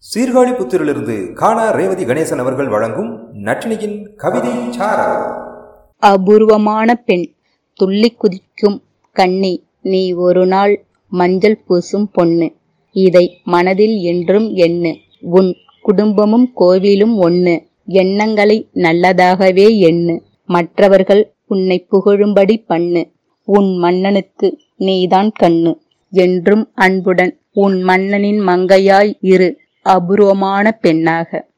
சீர்காழி புத்திரிலிருந்து காணா ரேவதி கணேசன் அவர்கள் வழங்கும் நட்டினியின் கவிதை அபூர்வமான பெண். துள்ளி குதிக்கும் கண்ணி நீ ஒரு நாள் மஞ்சள் பூசும் பொண்ணு. இதை மனதில் என்றும் எண்ணு. உன் குடும்பமும் கோவிலும் ஒண்ணு. எண்ணங்களை நல்லதாகவே எண்ணு. மற்றவர்கள் உன்னை புகழும்படி பண்ணு. உன் மன்னனுக்கு நீதான் கண்ணு. என்றும் அன்புடன் உன் மன்னனின் மங்கையாய் இரு. அபூர்வமான பெண்ணாக.